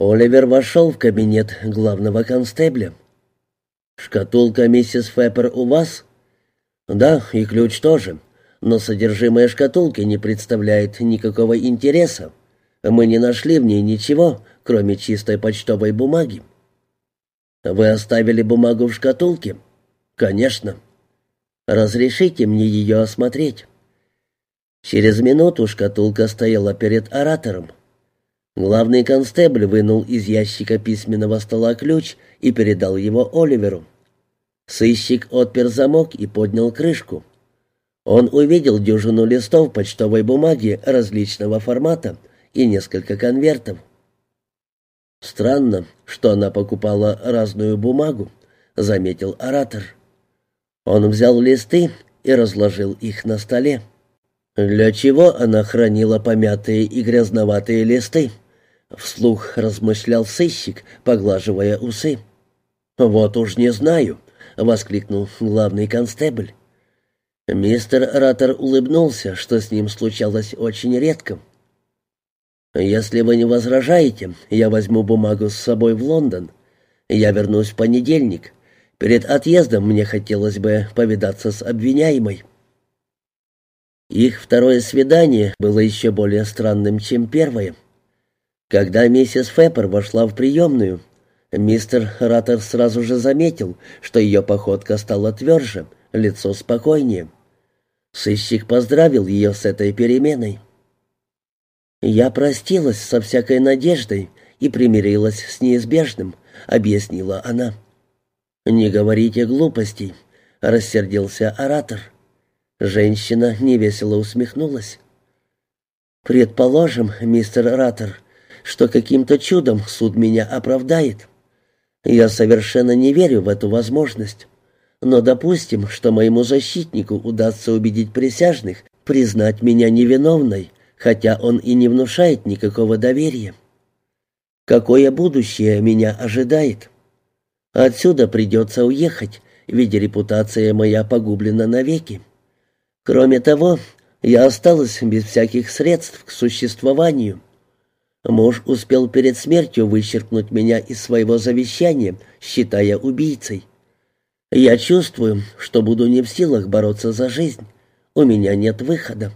Оливер вошел в кабинет главного констебля. «Шкатулка миссис Феппер у вас?» «Да, и ключ тоже, но содержимое шкатулки не представляет никакого интереса. Мы не нашли в ней ничего, кроме чистой почтовой бумаги». «Вы оставили бумагу в шкатулке?» «Конечно». «Разрешите мне ее осмотреть?» Через минуту шкатулка стояла перед оратором. Главный констебль вынул из ящика письменного стола ключ и передал его Оливеру. Сыщик отпер замок и поднял крышку. Он увидел дюжину листов почтовой бумаги различного формата и несколько конвертов. «Странно, что она покупала разную бумагу», — заметил оратор. Он взял листы и разложил их на столе. «Для чего она хранила помятые и грязноватые листы?» — вслух размышлял сыщик, поглаживая усы. «Вот уж не знаю», — воскликнул главный констебль. Мистер Раттер улыбнулся, что с ним случалось очень редко. «Если вы не возражаете, я возьму бумагу с собой в Лондон. Я вернусь в понедельник. Перед отъездом мне хотелось бы повидаться с обвиняемой». Их второе свидание было еще более странным, чем первое. Когда миссис Феппер вошла в приемную, мистер Раттер сразу же заметил, что ее походка стала тверже, лицо спокойнее. Сыщик поздравил ее с этой переменой. «Я простилась со всякой надеждой и примирилась с неизбежным», — объяснила она. «Не говорите глупостей», — рассердился оратор. Женщина невесело усмехнулась. «Предположим, мистер Раттер, что каким-то чудом суд меня оправдает. Я совершенно не верю в эту возможность. Но допустим, что моему защитнику удастся убедить присяжных признать меня невиновной, хотя он и не внушает никакого доверия. Какое будущее меня ожидает? Отсюда придется уехать, ведь репутация моя погублена навеки. Кроме того, я осталась без всяких средств к существованию. Муж успел перед смертью вычеркнуть меня из своего завещания, считая убийцей. Я чувствую, что буду не в силах бороться за жизнь. У меня нет выхода.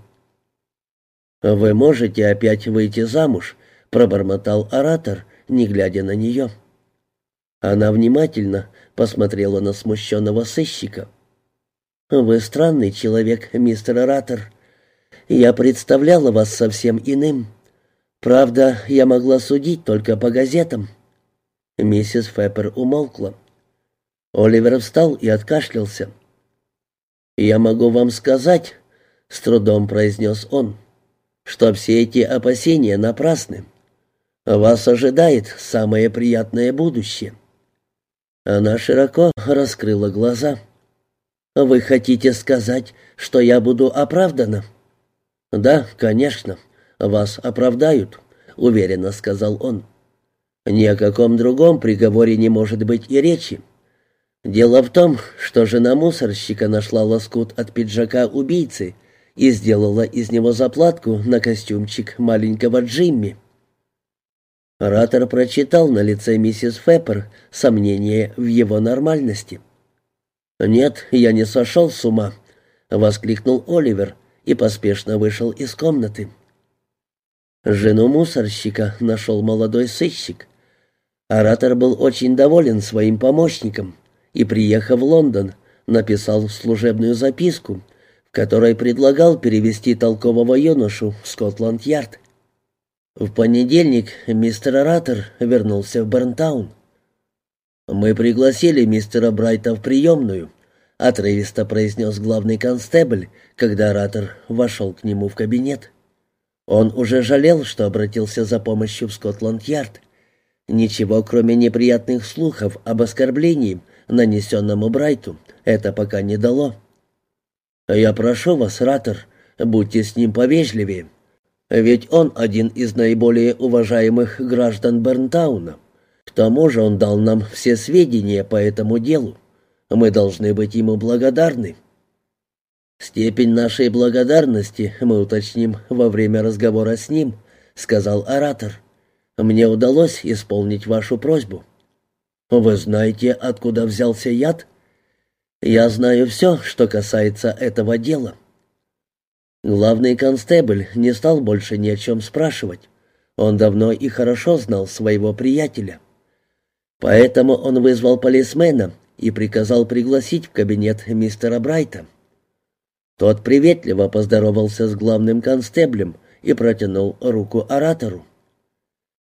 «Вы можете опять выйти замуж», — пробормотал оратор, не глядя на нее. Она внимательно посмотрела на смущенного сыщика. «Вы странный человек, мистер оратор. Я представляла вас совсем иным. Правда, я могла судить только по газетам». Миссис Феппер умолкла. Оливер встал и откашлялся. «Я могу вам сказать», — с трудом произнес он, — «что все эти опасения напрасны. Вас ожидает самое приятное будущее». Она широко раскрыла глаза. «Вы хотите сказать, что я буду оправдана?» «Да, конечно», «Вас оправдают», — уверенно сказал он. «Ни о каком другом приговоре не может быть и речи. Дело в том, что жена мусорщика нашла лоскут от пиджака убийцы и сделала из него заплатку на костюмчик маленького Джимми». Ратор прочитал на лице миссис Феппер сомнение в его нормальности. «Нет, я не сошел с ума», — воскликнул Оливер и поспешно вышел из комнаты. Жену мусорщика нашел молодой сыщик. Оратор был очень доволен своим помощником и, приехав в Лондон, написал служебную записку, в которой предлагал перевести толкового юношу в Скотланд-Ярд. В понедельник мистер Оратор вернулся в Бернтаун. «Мы пригласили мистера Брайта в приемную», — отрывисто произнес главный констебль, когда Оратор вошел к нему в кабинет. Он уже жалел, что обратился за помощью в Скотланд-Ярд. Ничего, кроме неприятных слухов об оскорблении, нанесенному Брайту, это пока не дало. «Я прошу вас, Раттер, будьте с ним повежливее. Ведь он один из наиболее уважаемых граждан Бернтауна. Тому же он дал нам все сведения по этому делу. Мы должны быть ему благодарны». «Степень нашей благодарности мы уточним во время разговора с ним», — сказал оратор. Мне удалось исполнить вашу просьбу. Вы знаете, откуда взялся яд? Я знаю все, что касается этого дела. Главный констебль не стал больше ни о чем спрашивать. Он давно и хорошо знал своего приятеля. Поэтому он вызвал полисмена и приказал пригласить в кабинет мистера Брайта. Тот приветливо поздоровался с главным констеблем и протянул руку оратору.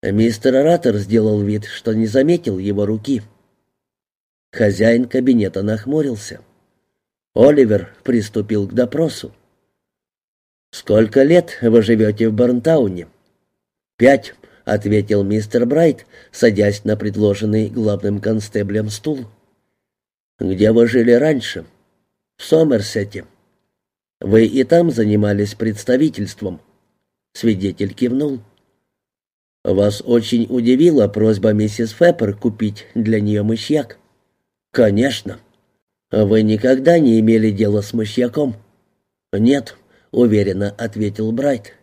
Мистер оратор сделал вид, что не заметил его руки. Хозяин кабинета нахмурился. Оливер приступил к допросу. «Сколько лет вы живете в Барнтауне?» «Пять», — ответил мистер Брайт, садясь на предложенный главным констеблем стул. «Где вы жили раньше?» «В Сомерсете». «Вы и там занимались представительством?» Свидетель кивнул. «Вас очень удивила просьба миссис Феппер купить для нее мышьяк?» «Конечно». «Вы никогда не имели дела с мышьяком?» «Нет», — уверенно ответил Брайт.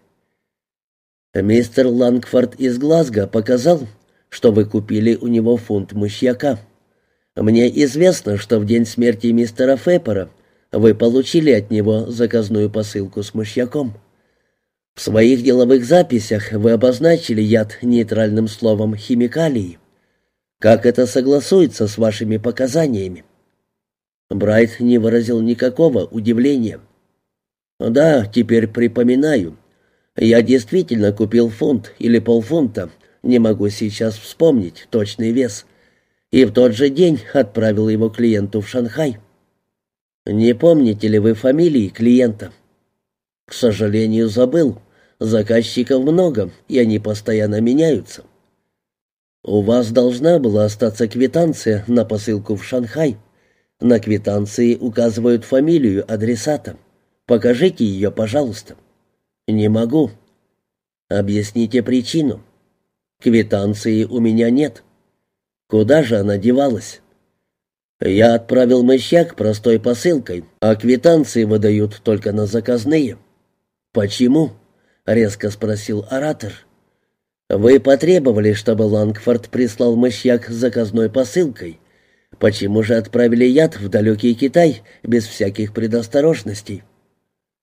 «Мистер Лангфорд из Глазго показал, что вы купили у него фунт мышьяка. Мне известно, что в день смерти мистера Феппера вы получили от него заказную посылку с мышьяком. В своих деловых записях вы обозначили яд нейтральным словом «химикалии». Как это согласуется с вашими показаниями?» Брайт не выразил никакого удивления. «Да, теперь припоминаю. Я действительно купил фунт или полфунта, не могу сейчас вспомнить точный вес, и в тот же день отправил его клиенту в Шанхай. Не помните ли вы фамилии клиента?» «К сожалению, забыл. Заказчиков много, и они постоянно меняются». «У вас должна была остаться квитанция на посылку в Шанхай. На квитанции указывают фамилию адресата. Покажите ее, пожалуйста». «Не могу». «Объясните причину». «Квитанции у меня нет». «Куда же она девалась?» «Я отправил мыщак простой посылкой, а квитанции выдают только на заказные». «Почему?» — резко спросил оратор. «Вы потребовали, чтобы Лангфорд прислал мышьяк с заказной посылкой. Почему же отправили яд в далекий Китай без всяких предосторожностей?»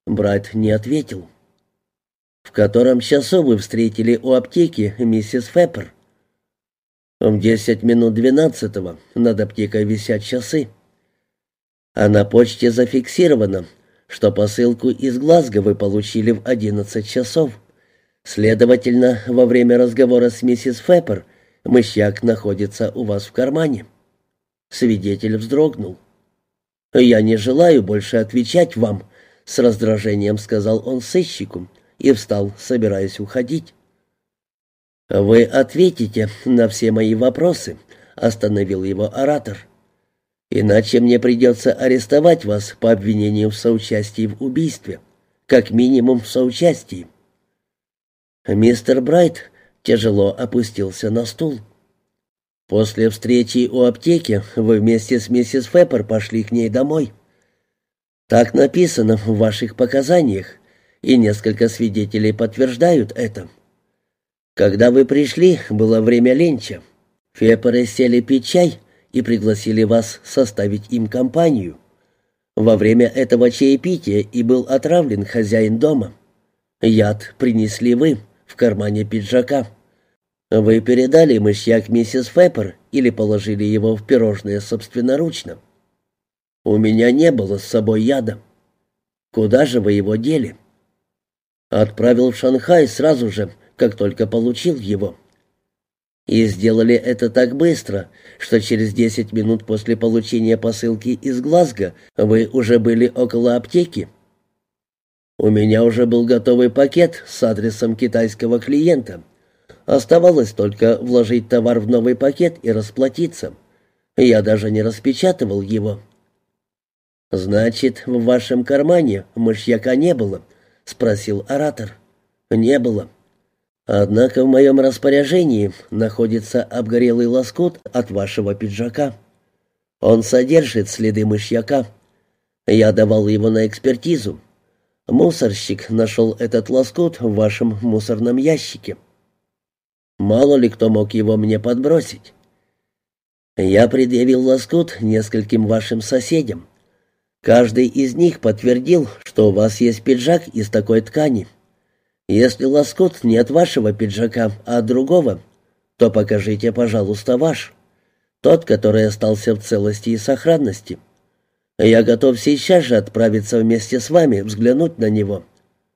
Брат не ответил. «В котором часу вы встретили у аптеки миссис Феппер?» «В десять минут двенадцатого. Над аптекой висят часы». «А на почте зафиксировано, что посылку из Глазго вы получили в одиннадцать часов». Следовательно, во время разговора с миссис Феппер мышьяк находится у вас в кармане. Свидетель вздрогнул. «Я не желаю больше отвечать вам», — с раздражением сказал он сыщику и встал, собираясь уходить. «Вы ответите на все мои вопросы», — остановил его оратор. «Иначе мне придется арестовать вас по обвинению в соучастии в убийстве, как минимум в соучастии». Мистер Брайт тяжело опустился на стул. «После встречи у аптеки вы вместе с миссис Феппер пошли к ней домой. Так написано в ваших показаниях, и несколько свидетелей подтверждают это. Когда вы пришли, было время ленча. Фепперы сели пить чай и пригласили вас составить им компанию. Во время этого чаепития и был отравлен хозяин дома. Яд принесли вы» в кармане пиджака. Вы передали мышьяк миссис Феппер или положили его в пирожное собственноручно? У меня не было с собой яда. Куда же вы его дели? Отправил в Шанхай сразу же, как только получил его. И сделали это так быстро, что через десять минут после получения посылки из Глазго вы уже были около аптеки. У меня уже был готовый пакет с адресом китайского клиента. Оставалось только вложить товар в новый пакет и расплатиться. Я даже не распечатывал его. «Значит, в вашем кармане мышьяка не было?» — спросил оратор. «Не было. Однако в моем распоряжении находится обгорелый лоскут от вашего пиджака. Он содержит следы мышьяка. Я давал его на экспертизу. Мусорщик нашел этот лоскут в вашем мусорном ящике. Мало ли кто мог его мне подбросить. Я предъявил лоскут нескольким вашим соседям. Каждый из них подтвердил, что у вас есть пиджак из такой ткани. Если лоскут не от вашего пиджака, а от другого, то покажите, пожалуйста, ваш. Тот, который остался в целости и сохранности. Я готов сейчас же отправиться вместе с вами взглянуть на него.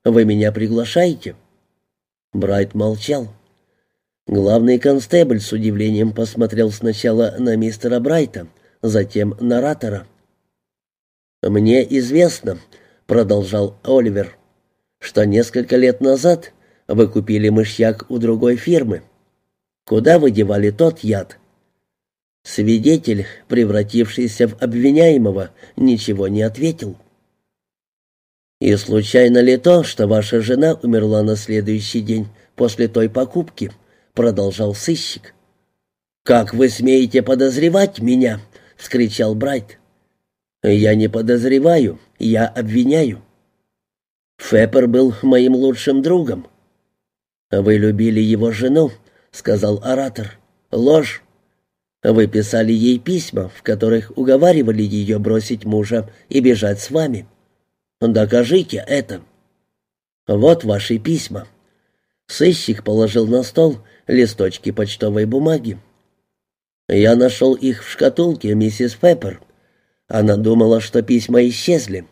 Вы меня приглашаете?» Брайт молчал. Главный констебль с удивлением посмотрел сначала на мистера Брайта, затем на Ратора. «Мне известно», — продолжал Оливер, — «что несколько лет назад вы купили мышьяк у другой фирмы. Куда вы девали тот яд?» Свидетель, превратившийся в обвиняемого, ничего не ответил. «И случайно ли то, что ваша жена умерла на следующий день после той покупки?» — продолжал сыщик. «Как вы смеете подозревать меня?» — вскричал Брайт. «Я не подозреваю, я обвиняю. Феппер был моим лучшим другом». «Вы любили его жену», — сказал оратор. «Ложь. Вы писали ей письма, в которых уговаривали ее бросить мужа и бежать с вами. Докажите это». «Вот ваши письма». Сыщик положил на стол листочки почтовой бумаги. Я нашел их в шкатулке миссис Пеппер. Она думала, что письма исчезли.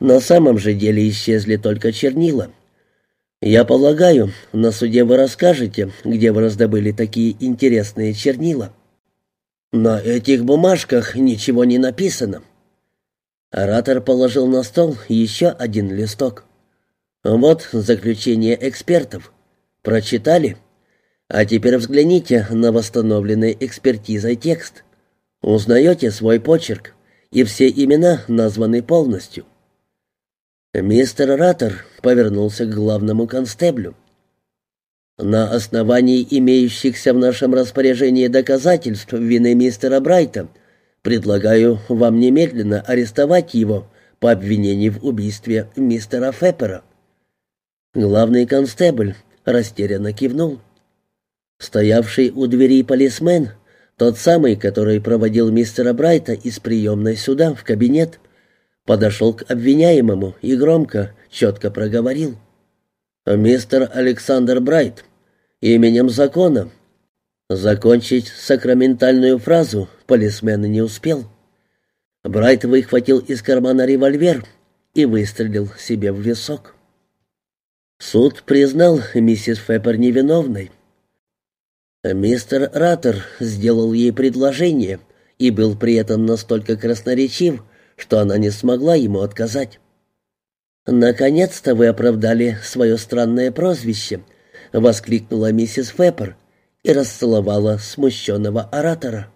На самом же деле исчезли только чернила. Я полагаю, на суде вы расскажете, где вы раздобыли такие интересные чернила. На этих бумажках ничего не написано. Оратор положил на стол еще один листок. Вот заключение экспертов. Прочитали? А теперь взгляните на восстановленный экспертизой текст. Узнаете свой почерк, и все имена названы полностью. Мистер Раттер повернулся к главному констеблю. На основании имеющихся в нашем распоряжении доказательств вины мистера Брайта предлагаю вам немедленно арестовать его по обвинению в убийстве мистера Феппера. Главный констебль растерянно кивнул. Стоявший у двери полисмен, тот самый, который проводил мистера Брайта из приемной сюда, в кабинет, подошел к обвиняемому и громко, четко проговорил. «Мистер Александр Брайт, именем закона». Закончить сакраментальную фразу полисмен не успел. Брайт выхватил из кармана револьвер и выстрелил себе в висок. Суд признал миссис Феппер невиновной. Мистер Раттер сделал ей предложение и был при этом настолько красноречив, что она не смогла ему отказать. «Наконец-то вы оправдали свое странное прозвище», — воскликнула миссис Феппер и расцеловала смущенного оратора.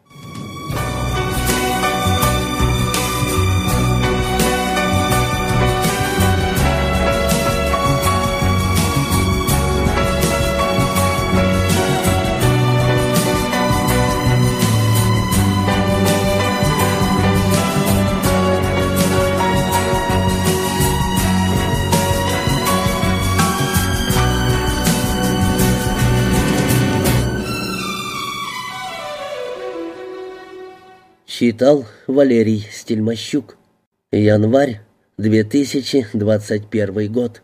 Читал Валерий Стельмощук. Январь 2021 год.